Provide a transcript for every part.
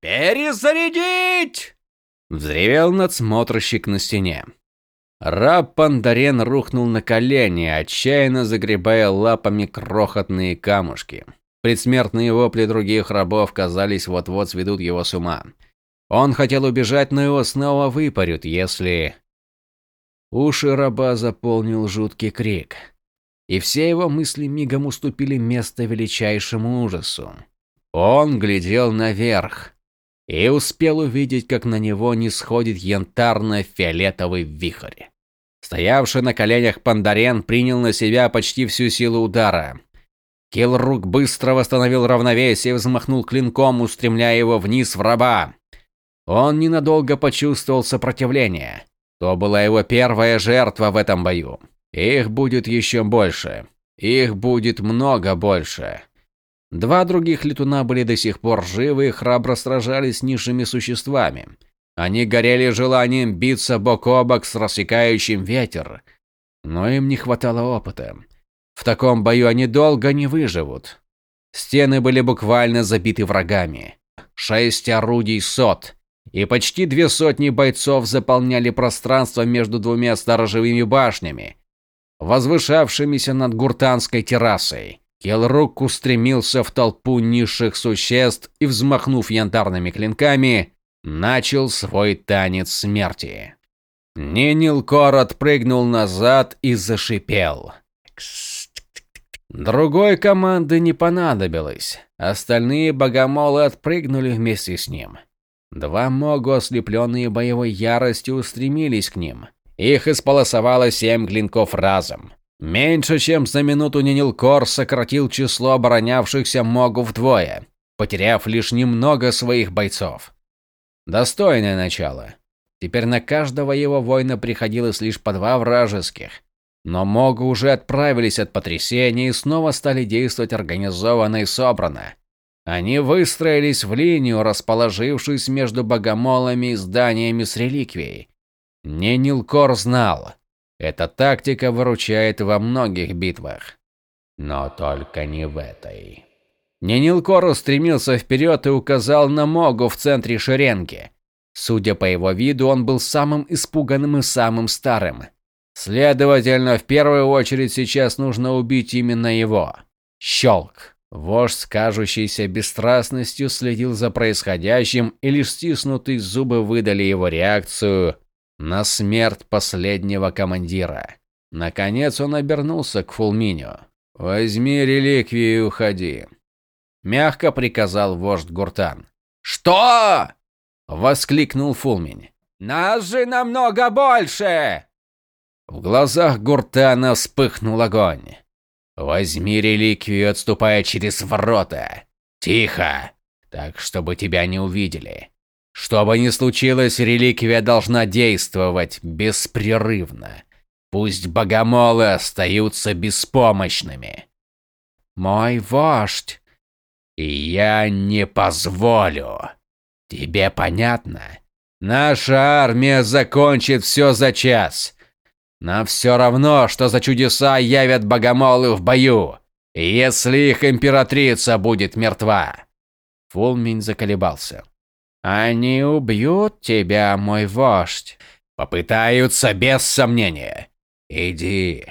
Перезарядить!» Взревел надсмотрщик на стене. Раб Пандарен рухнул на колени, отчаянно загребая лапами крохотные камушки. Предсмертные вопли других рабов, казались, вот-вот сведут его с ума. Он хотел убежать, но его снова выпарют, если... Уши раба заполнил жуткий крик. И все его мысли мигом уступили место величайшему ужасу. Он глядел наверх и успел увидеть, как на него не сходит янтарно-фиолетовый вихрь. Стоявший на коленях Пандарен принял на себя почти всю силу удара. Килрук быстро восстановил равновесие и взмахнул клинком, устремляя его вниз в раба. Он ненадолго почувствовал сопротивление. То была его первая жертва в этом бою. Их будет еще больше. Их будет много больше. Два других летуна были до сих пор живы и храбро сражались с низшими существами. Они горели желанием биться бок о бок с рассекающим ветер. Но им не хватало опыта. В таком бою они долго не выживут. Стены были буквально забиты врагами. Шесть орудий сот и почти две сотни бойцов заполняли пространство между двумя сторожевыми башнями, возвышавшимися над гуртанской террасой. Келрук устремился в толпу низших существ и, взмахнув янтарными клинками, начал свой танец смерти. Нинилкор отпрыгнул назад и зашипел. Другой команды не понадобилось. Остальные богомолы отпрыгнули вместе с ним. Два могу, ослепленные боевой яростью, устремились к ним. Их исполосовало семь клинков разом. Меньше чем за минуту Нинилкор сократил число оборонявшихся могу вдвое, потеряв лишь немного своих бойцов. Достойное начало. Теперь на каждого его воина приходилось лишь по два вражеских. Но могу уже отправились от потрясения и снова стали действовать организованно и собранно. Они выстроились в линию, расположившись между богомолами и зданиями с реликвией. Ненилкор знал, эта тактика выручает во многих битвах. Но только не в этой. Ненилкор устремился вперед и указал на Могу в центре шеренги. Судя по его виду, он был самым испуганным и самым старым. Следовательно, в первую очередь сейчас нужно убить именно его. Щелк. Вождь с кажущейся бесстрастностью следил за происходящим, и лишь стиснутые зубы выдали его реакцию на смерть последнего командира. Наконец он обернулся к Фулминю. «Возьми реликвию и уходи», – мягко приказал вождь Гуртан. «Что?» – воскликнул Фулминь. «Нас же намного больше!» В глазах Гуртана вспыхнул огонь. Возьми реликвию, отступая через ворота. Тихо, так чтобы тебя не увидели. Что бы ни случилось, реликвия должна действовать беспрерывно. Пусть богомолы остаются беспомощными. Мой вождь. Я не позволю. Тебе понятно? Наша армия закончит все за час. Нам все равно, что за чудеса явят богомолы в бою, если их императрица будет мертва. Фулминь заколебался. Они убьют тебя, мой вождь. Попытаются без сомнения. Иди.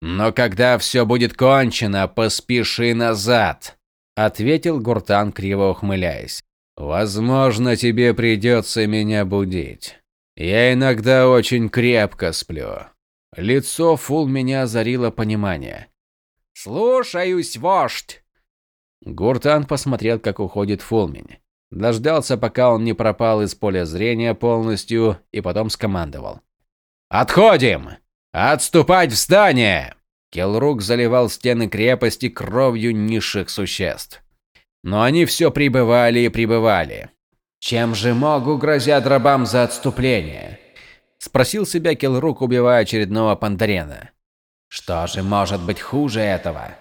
Но когда все будет кончено, поспеши назад, ответил Гуртан, криво ухмыляясь. Возможно, тебе придется меня будить. Я иногда очень крепко сплю. Лицо Фул меня озарило понимание. «Слушаюсь, вождь!» Гуртан посмотрел, как уходит Фулмень. Дождался, пока он не пропал из поля зрения полностью, и потом скомандовал. «Отходим! Отступать в здание!» Келрук заливал стены крепости кровью низших существ. Но они все прибывали и прибывали. Чем же могу грозят рабам за отступление? Спросил себя Келрук, убивая очередного пандарена. Что же может быть хуже этого?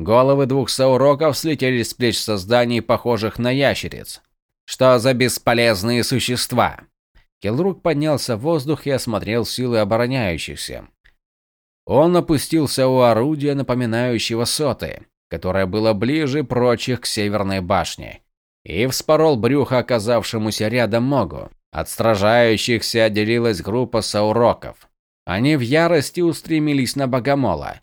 Головы двух сауроков слетели с плеч созданий, похожих на ящериц. Что за бесполезные существа? Келрук поднялся в воздух и осмотрел силы обороняющихся. Он опустился у орудия, напоминающего соты, которое было ближе прочих к северной башне, и вспорол брюхо оказавшемуся рядом Могу. От сражающихся отделилась группа сауроков. Они в ярости устремились на Богомола.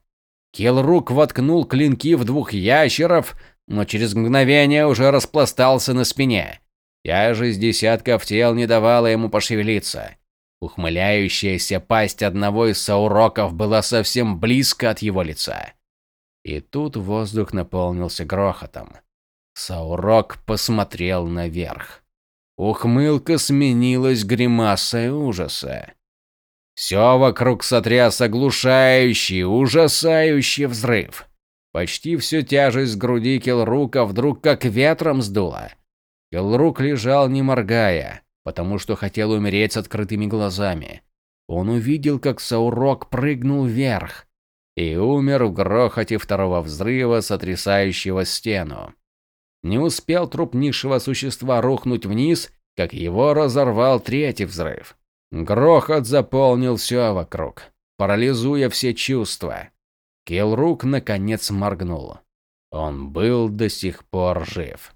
Килрук воткнул клинки в двух ящеров, но через мгновение уже распластался на спине. Тяжесть десятков тел не давала ему пошевелиться. Ухмыляющаяся пасть одного из сауроков была совсем близко от его лица. И тут воздух наполнился грохотом. Саурок посмотрел наверх. Ухмылка сменилась гримасой ужаса. Все вокруг сотряс оглушающий, ужасающий взрыв. Почти всю тяжесть груди Келрука вдруг как ветром сдуло. Келрук лежал не моргая, потому что хотел умереть с открытыми глазами. Он увидел, как Саурок прыгнул вверх и умер в грохоте второго взрыва, сотрясающего стену. Не успел труп низшего существа рухнуть вниз, как его разорвал третий взрыв. Грохот заполнил все вокруг, парализуя все чувства. Килрук наконец моргнул. Он был до сих пор жив.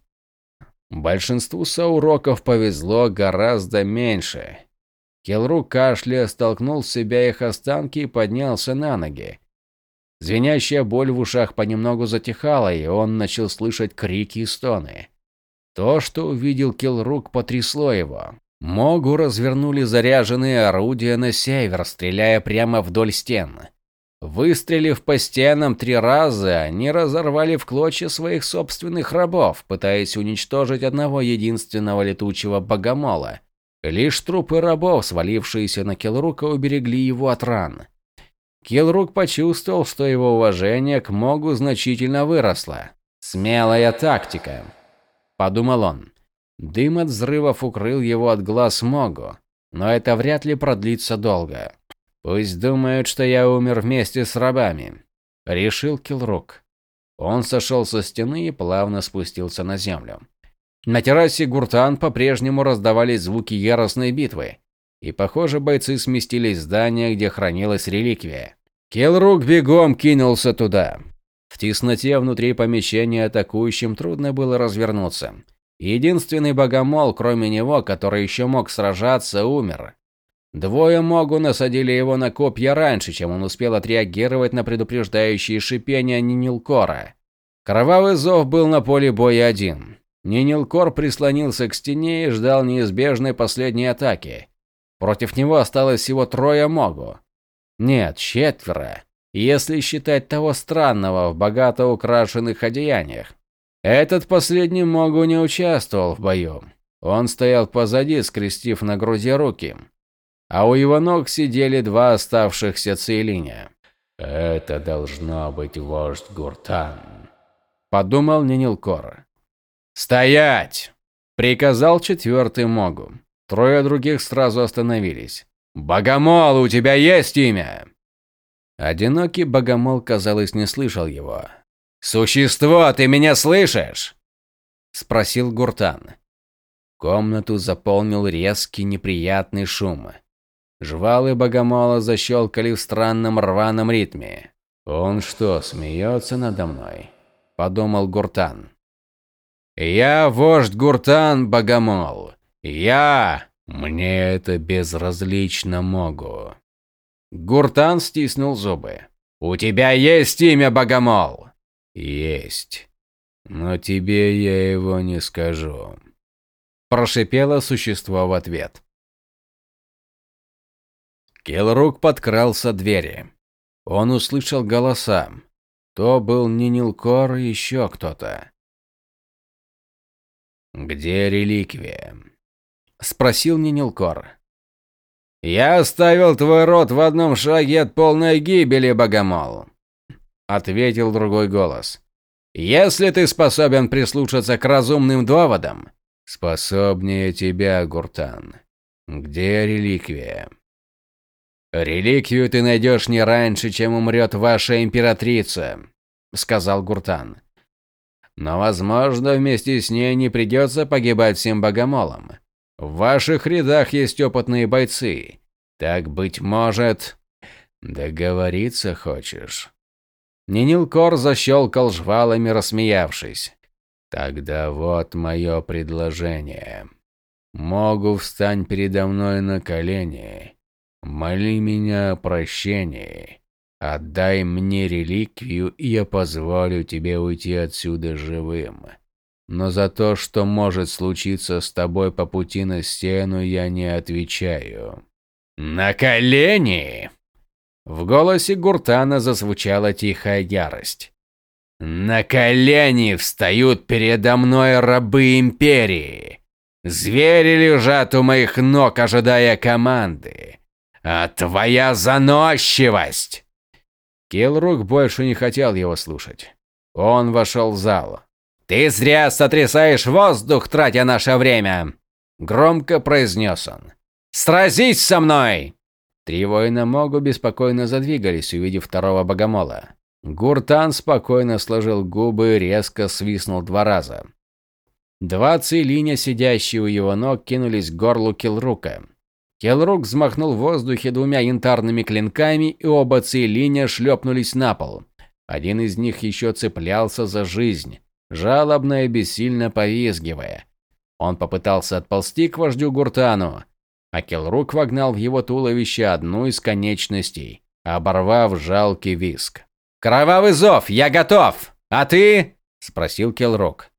Большинству сауроков повезло гораздо меньше. Келрук кашляя столкнул с себя их останки и поднялся на ноги. Звенящая боль в ушах понемногу затихала, и он начал слышать крики и стоны. То, что увидел Келрук, потрясло его. Могу развернули заряженные орудия на север, стреляя прямо вдоль стен. Выстрелив по стенам три раза, они разорвали в клочья своих собственных рабов, пытаясь уничтожить одного единственного летучего богомола. Лишь трупы рабов, свалившиеся на Келрука, уберегли его от ран. Келрук почувствовал, что его уважение к Могу значительно выросло. «Смелая тактика», – подумал он. Дым от взрывов укрыл его от глаз Могу, но это вряд ли продлится долго. Пусть думают, что я умер вместе с рабами, решил Килрук. Он сошел со стены и плавно спустился на землю. На террасе Гуртан по-прежнему раздавались звуки яростной битвы, и, похоже, бойцы сместились в здание, где хранилась реликвия. Келрук бегом кинулся туда. В тесноте внутри помещения атакующим трудно было развернуться. Единственный богомол, кроме него, который еще мог сражаться, умер. Двое Могу насадили его на копья раньше, чем он успел отреагировать на предупреждающие шипения Нинилкора. Кровавый зов был на поле боя один. Нинилкор прислонился к стене и ждал неизбежной последней атаки. Против него осталось всего трое Могу. Нет, четверо, если считать того странного в богато украшенных одеяниях. Этот последний Могу не участвовал в бою. Он стоял позади, скрестив на груди руки. А у его ног сидели два оставшихся Цейлиня. «Это должно быть вождь Гуртан», – подумал Нинилкор. «Стоять!» – приказал четвертый Могу. Трое других сразу остановились. «Богомол, у тебя есть имя?» Одинокий богомол, казалось, не слышал его. «Существо, ты меня слышишь?» – спросил Гуртан. Комнату заполнил резкий неприятный шум. Жвалы богомола защелкали в странном рваном ритме. «Он что, смеется надо мной?» – подумал Гуртан. «Я вождь Гуртан, богомол. Я! Мне это безразлично могу». Гуртан стиснул зубы. «У тебя есть имя, богомол?» «Есть. Но тебе я его не скажу», – прошипело существо в ответ. Келрук подкрался двери. Он услышал голоса. То был не Нилкор, еще кто-то. «Где реликвия?» – спросил Нинилкор. «Я оставил твой род в одном шаге от полной гибели, богомол», ответил другой голос. Если ты способен прислушаться к разумным доводам, способнее тебя, Гуртан. Где реликвия? Реликвию ты найдешь не раньше, чем умрет ваша императрица, сказал Гуртан. Но, возможно, вместе с ней не придется погибать всем богомолам. В ваших рядах есть опытные бойцы. Так быть может, договориться хочешь? Нинилкор защелкал жвалами, рассмеявшись. Тогда вот мое предложение. Могу встань передо мной на колени, моли меня о прощении, отдай мне реликвию, и я позволю тебе уйти отсюда живым. Но за то, что может случиться с тобой по пути на стену, я не отвечаю. На колени! В голосе Гуртана зазвучала тихая ярость. На колени встают передо мной рабы империи. Звери лежат у моих ног, ожидая команды. А твоя заносчивость!» Килрук больше не хотел его слушать. Он вошел в зал. «Ты зря сотрясаешь воздух, тратя наше время!» Громко произнес он. «Сразись со мной!» Три воина Могу беспокойно задвигались, увидев второго богомола. Гуртан спокойно сложил губы и резко свистнул два раза. Два цилиня, сидящие у его ног, кинулись к горлу Килрука. Килрук взмахнул в воздухе двумя янтарными клинками, и оба цилиня шлепнулись на пол. Один из них еще цеплялся за жизнь, жалобно и бессильно повизгивая. Он попытался отползти к вождю Гуртану, а Килрук вогнал в его туловище одну из конечностей, оборвав жалкий виск. «Кровавый зов! Я готов! А ты?» – спросил Килрук.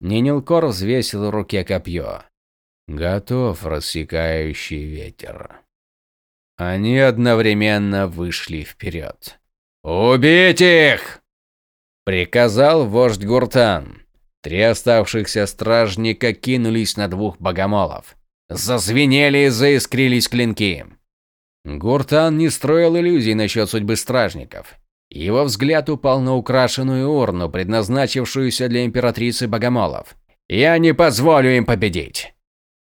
Нинилкор взвесил в руке копье. Готов, рассекающий ветер. Они одновременно вышли вперед. «Убить их!» Приказал вождь Гуртан. Три оставшихся стражника кинулись на двух богомолов. Зазвенели и заискрились клинки. Гуртан не строил иллюзий насчет судьбы стражников. Его взгляд упал на украшенную урну, предназначившуюся для императрицы Богомолов. «Я не позволю им победить!»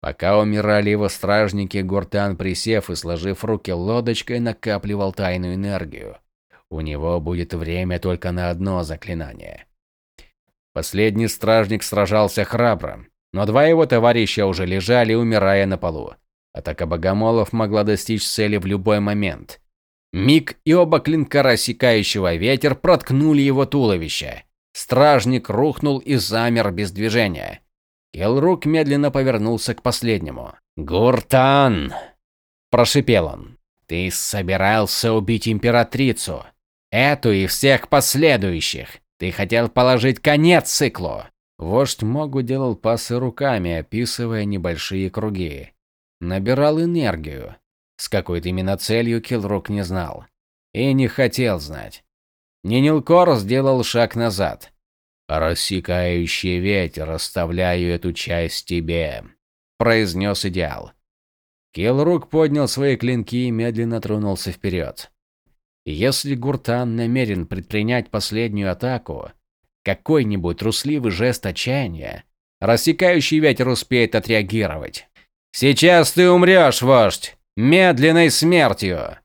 Пока умирали его стражники, Гуртан, присев и сложив руки лодочкой, накапливал тайную энергию. У него будет время только на одно заклинание. Последний стражник сражался храбро, но два его товарища уже лежали, умирая на полу. Атака богомолов могла достичь цели в любой момент. Миг и оба клинка рассекающего ветер проткнули его туловище. Стражник рухнул и замер без движения. Келрук медленно повернулся к последнему. «Гуртан!» – прошипел он. «Ты собирался убить императрицу. Эту и всех последующих. Ты хотел положить конец циклу». Вождь Могу делал пасы руками, описывая небольшие круги. Набирал энергию. С какой-то именно целью Килрук не знал. И не хотел знать. Нинилкор сделал шаг назад. «Рассекающий ветер, оставляю эту часть тебе», – произнес идеал. Килрук поднял свои клинки и медленно тронулся вперед. Если Гуртан намерен предпринять последнюю атаку, какой-нибудь трусливый жест отчаяния, рассекающий ветер успеет отреагировать. «Сейчас ты умрешь, вождь!» медленной смертью.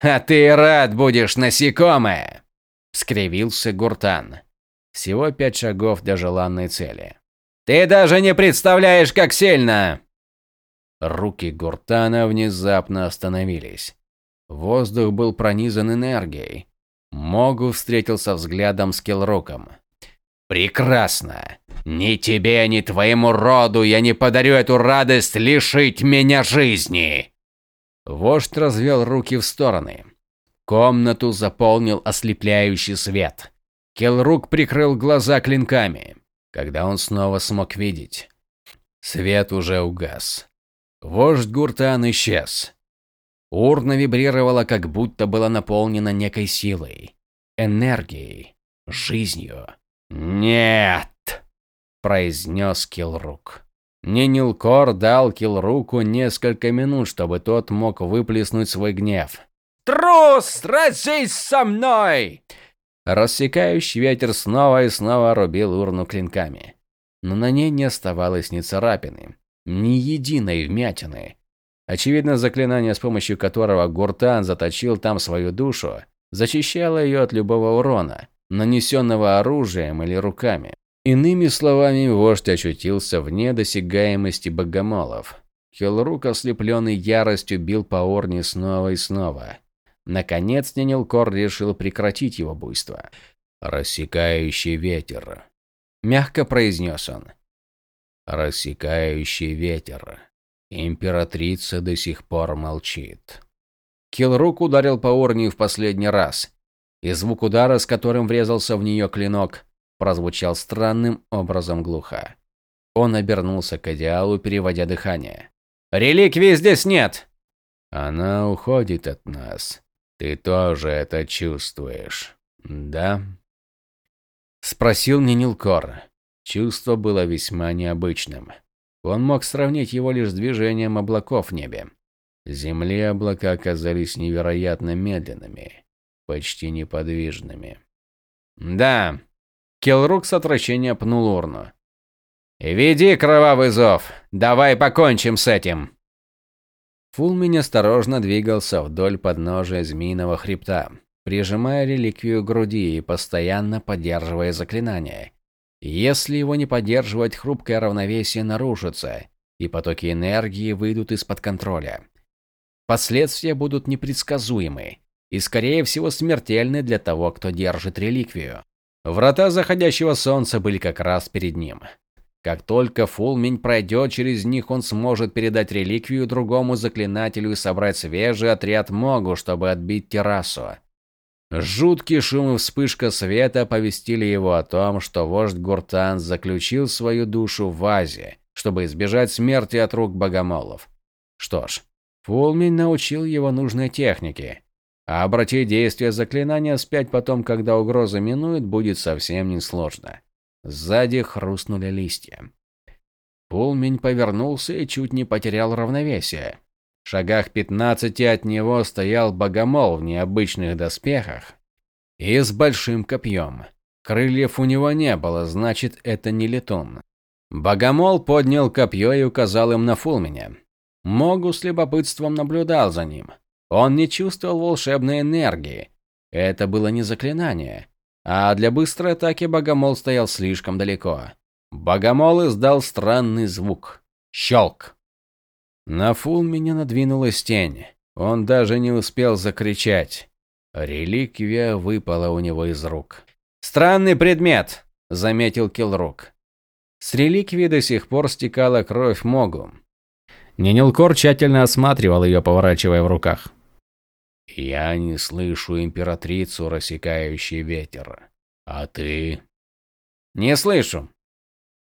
А ты рад будешь, насекомое, скривился Гуртан. Всего пять шагов до желанной цели. Ты даже не представляешь, как сильно. Руки Гуртана внезапно остановились. Воздух был пронизан энергией. Могу встретился взглядом с Келроком. Прекрасно. Ни тебе, ни твоему роду я не подарю эту радость лишить меня жизни. Вождь развел руки в стороны. Комнату заполнил ослепляющий свет. Келрук прикрыл глаза клинками, когда он снова смог видеть. Свет уже угас. Вождь Гуртан исчез. Урна вибрировала, как будто была наполнена некой силой, энергией, жизнью. «Нет!» – произнес Килрук. Нинилкор дал Килруку несколько минут, чтобы тот мог выплеснуть свой гнев. «Трус! Сразись со мной!» Рассекающий ветер снова и снова рубил урну клинками. Но на ней не оставалось ни царапины, ни единой вмятины. Очевидно, заклинание, с помощью которого Гуртан заточил там свою душу, защищало ее от любого урона, нанесенного оружием или руками. Иными словами, вождь очутился вне досягаемости богомолов. Хелрук, ослепленный яростью, бил по Орне снова и снова. Наконец, Ненилкор решил прекратить его буйство. Рассекающий ветер. мягко произнес он. Рассекающий ветер. Императрица до сих пор молчит. Килрук ударил по урне в последний раз, и звук удара, с которым врезался в нее клинок, прозвучал странным образом глухо. Он обернулся к идеалу, переводя дыхание. «Реликвии здесь нет!» «Она уходит от нас. Ты тоже это чувствуешь, да?» Спросил Нинилкор. Чувство было весьма необычным. Он мог сравнить его лишь с движением облаков в небе. Земли облака оказались невероятно медленными, почти неподвижными. «Да». Келрук с отвращения пнул урну. «Веди кровавый зов! Давай покончим с этим!» Фулмин осторожно двигался вдоль подножия змеиного хребта, прижимая реликвию к груди и постоянно поддерживая заклинание. Если его не поддерживать, хрупкое равновесие нарушится, и потоки энергии выйдут из-под контроля. Последствия будут непредсказуемы и, скорее всего, смертельны для того, кто держит реликвию. Врата заходящего солнца были как раз перед ним. Как только Фулмень пройдет через них, он сможет передать реликвию другому заклинателю и собрать свежий отряд Могу, чтобы отбить террасу. Жуткий шум и вспышка света оповестили его о том, что вождь Гуртан заключил свою душу в вазе, чтобы избежать смерти от рук богомолов. Что ж, Фулмин научил его нужной технике, а обратить действие заклинания вспять потом, когда угроза минует, будет совсем несложно. Сзади хрустнули листья. Фулмень повернулся и чуть не потерял равновесие. В шагах пятнадцати от него стоял богомол в необычных доспехах и с большим копьем. Крыльев у него не было, значит, это не летун. Богомол поднял копье и указал им на Фулменя. Могу с любопытством наблюдал за ним. Он не чувствовал волшебной энергии. Это было не заклинание. А для быстрой атаки Богомол стоял слишком далеко. Богомол издал странный звук. Щелк. На Фулмине надвинулась тень. Он даже не успел закричать. Реликвия выпала у него из рук. «Странный предмет», — заметил Килрук. С реликвии до сих пор стекала кровь Могу. Нинилкор тщательно осматривал ее, поворачивая в руках. «Я не слышу императрицу, рассекающий ветер. А ты?» «Не слышу»,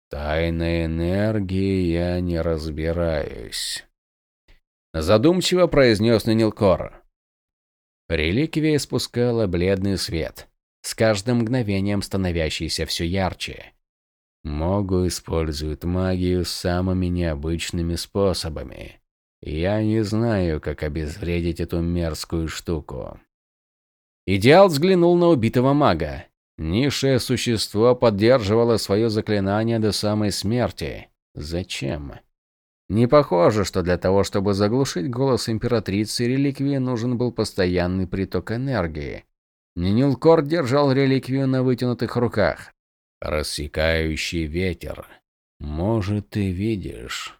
Тайной энергии я не разбираюсь. Задумчиво произнес Нанилкор. Реликвия испускала бледный свет, с каждым мгновением становящийся все ярче. Могу используют магию самыми необычными способами. Я не знаю, как обезвредить эту мерзкую штуку. Идеал взглянул на убитого мага. Низшее существо поддерживало свое заклинание до самой смерти. Зачем? Не похоже, что для того, чтобы заглушить голос императрицы, реликвии нужен был постоянный приток энергии. Нинилкор держал реликвию на вытянутых руках. «Рассекающий ветер. Может, ты видишь?»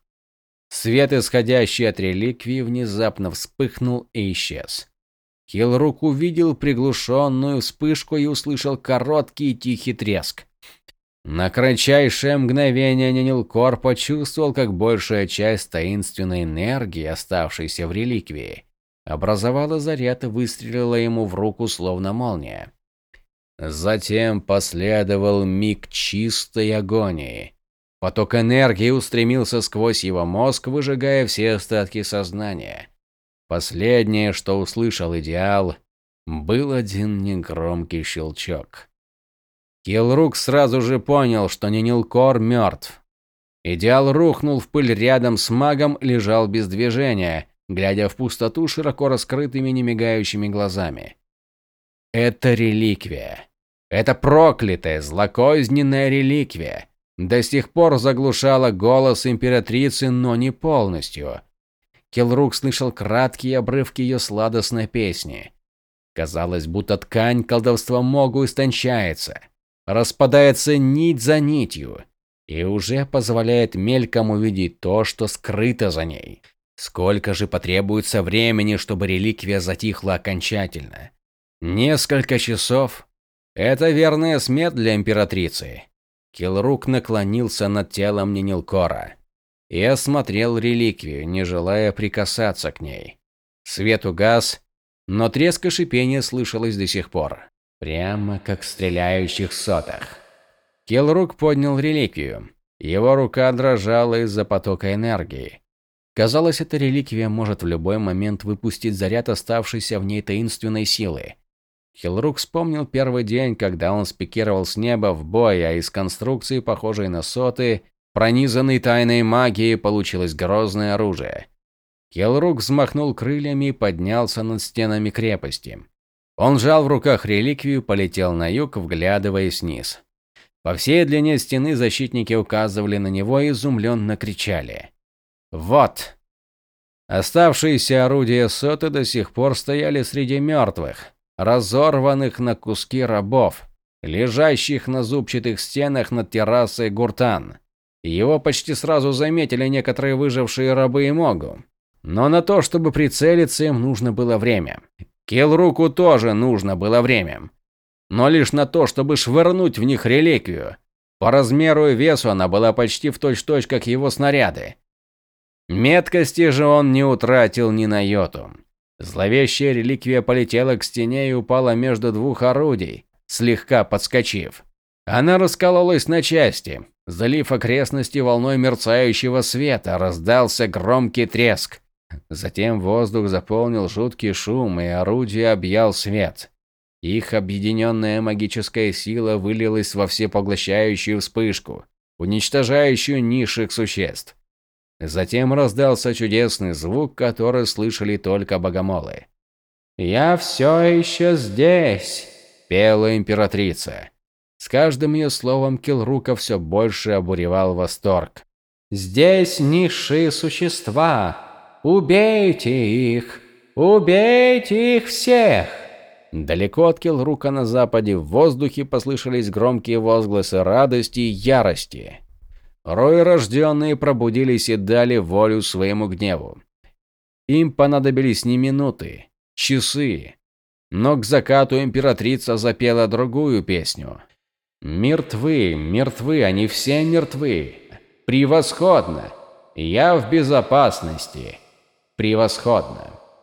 Свет, исходящий от реликвии, внезапно вспыхнул и исчез. Хилрук увидел приглушенную вспышку и услышал короткий тихий треск. На кратчайшее мгновение Нинилкор почувствовал, как большая часть таинственной энергии, оставшейся в реликвии, образовала заряд и выстрелила ему в руку словно молния. Затем последовал миг чистой агонии. Поток энергии устремился сквозь его мозг, выжигая все остатки сознания. Последнее, что услышал идеал, был один негромкий щелчок. Килрук сразу же понял, что Нинилкор мертв. Идеал рухнул в пыль рядом с магом, лежал без движения, глядя в пустоту широко раскрытыми немигающими глазами. Это реликвия. Это проклятая, злокозненная реликвия. До сих пор заглушала голос императрицы, но не полностью. Келрук слышал краткие обрывки ее сладостной песни. Казалось, будто ткань колдовства Могу истончается, распадается нить за нитью и уже позволяет мельком увидеть то, что скрыто за ней. Сколько же потребуется времени, чтобы реликвия затихла окончательно? Несколько часов? Это верная смерть для императрицы. Килрук наклонился над телом Нинилкора и осмотрел реликвию, не желая прикасаться к ней. Свет угас, но треск и шипение слышалось до сих пор. Прямо как в стреляющих сотах. Келрук поднял реликвию. Его рука дрожала из-за потока энергии. Казалось, эта реликвия может в любой момент выпустить заряд оставшейся в ней таинственной силы. Хилрук вспомнил первый день, когда он спикировал с неба в бой, а из конструкции, похожей на соты, пронизанной тайной магией, получилось грозное оружие. Хилрук взмахнул крыльями и поднялся над стенами крепости. Он сжал в руках реликвию, полетел на юг, вглядываясь вниз. По всей длине стены защитники указывали на него и изумленно кричали. «Вот!» Оставшиеся орудия соты до сих пор стояли среди мертвых разорванных на куски рабов, лежащих на зубчатых стенах над террасой Гуртан. Его почти сразу заметили некоторые выжившие рабы и Могу. Но на то, чтобы прицелиться, им нужно было время. Келруку тоже нужно было время. Но лишь на то, чтобы швырнуть в них реликвию. По размеру и весу она была почти в точь-точь, -точь, как его снаряды. Меткости же он не утратил ни на йоту. Зловещая реликвия полетела к стене и упала между двух орудий, слегка подскочив. Она раскололась на части. Залив окрестности волной мерцающего света, раздался громкий треск. Затем воздух заполнил жуткий шум, и орудие объял свет. Их объединенная магическая сила вылилась во всепоглощающую вспышку, уничтожающую низших существ. Затем раздался чудесный звук, который слышали только богомолы. «Я все еще здесь», – пела императрица. С каждым ее словом Килрука все больше обуревал восторг. «Здесь низшие существа. Убейте их! Убейте их всех!» Далеко от Килрука на западе в воздухе послышались громкие возгласы радости и ярости. Рои рожденные пробудились и дали волю своему гневу. Им понадобились не минуты, часы. Но к закату императрица запела другую песню. «Мертвы, мертвы, они все мертвы. Превосходно! Я в безопасности. Превосходно!»